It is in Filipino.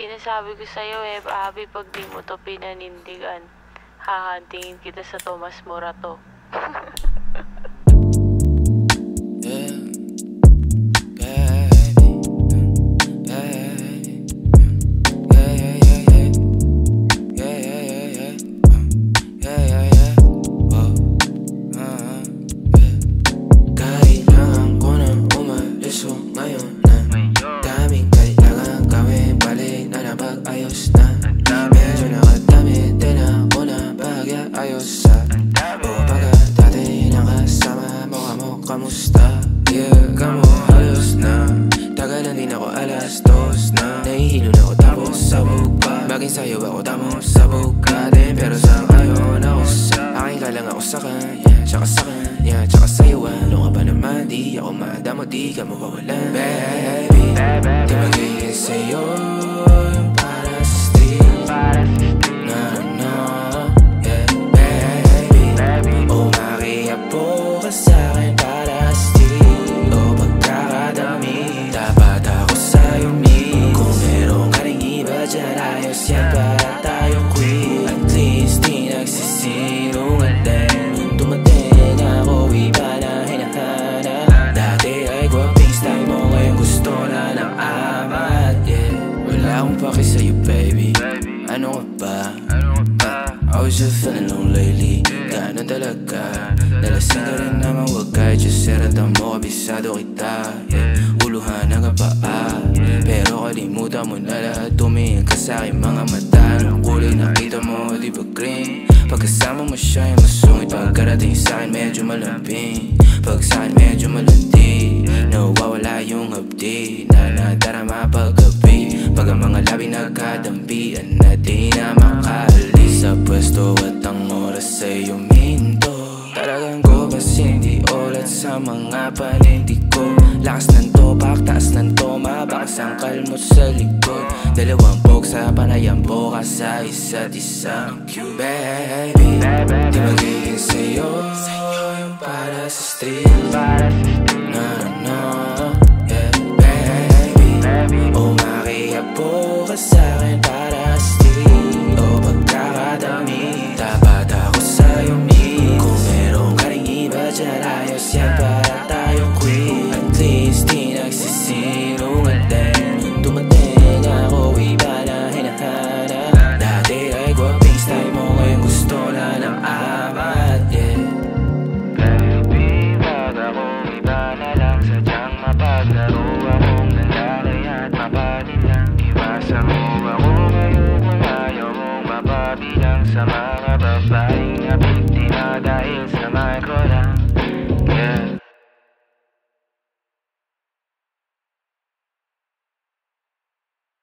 Sinasabi ko sa'yo eh, Abby, pag di mo to pinanindigan, hahantingin kita sa Tomas Morato. Din ako alas dos na. Nahihilo na ako tapos sabog pa Baging sa'yo ako tapos sabog ka din. Pero sa ngayon ako sa Akin ka lang ako sa kanya Tsaka sa kanya, tsaka sa'yo. Ano ka ba naman? Di ako madamo Di ka mawawalan Baby, di magiging sa'yo di nagsisinungaling Dumating ako iba na hinahanap Dati ay gwaping style mo Ngayon gusto na ng amat yeah. Wala akong paki sa'yo baby Ano ka ba? I was just feeling low lately Gano'n talaga Nalasing ka rin naman wag kahit just seratan mo Kabisado kita yeah. Uluhan ng kapaa Pero kalimutan mo na lahat Tumingin ka sa'kin mga mata Anong kulay nakita mo di ba green Pagkasama mo siya yung masungit Pagkarating sa'kin medyo malambing. Pag sa'kin medyo malandi. Nawawala yung hapdi. Na nadarama paggabi Pag ang mga labi nagkadampian Na di na makaalis. Sa pwesto at ang oras ay uminto Talagang ko kasi hindi ulat sa mga panindig ko Lakas ng topak, taas ng toma Bakas ang kalmot sa likod. Dalawang pog sa panayang boka sa isa't isa. Cute baby Di magiging sa'yo Yung para sa street iba dyan Ayos yan para tayo quit At least di nagsisinungaling Dumating ako iba na hinahanap. Dati ay gwaping style mo Ngayon gusto na ng amat Yeah. Baby, wag akong iba na lang. Sadyang mapaglaro akong nalalay at mapanin lang. Iwasan mo ako ngayon kung ayaw mong mapabilang Sa mga babaeng na biktima dahil sa micro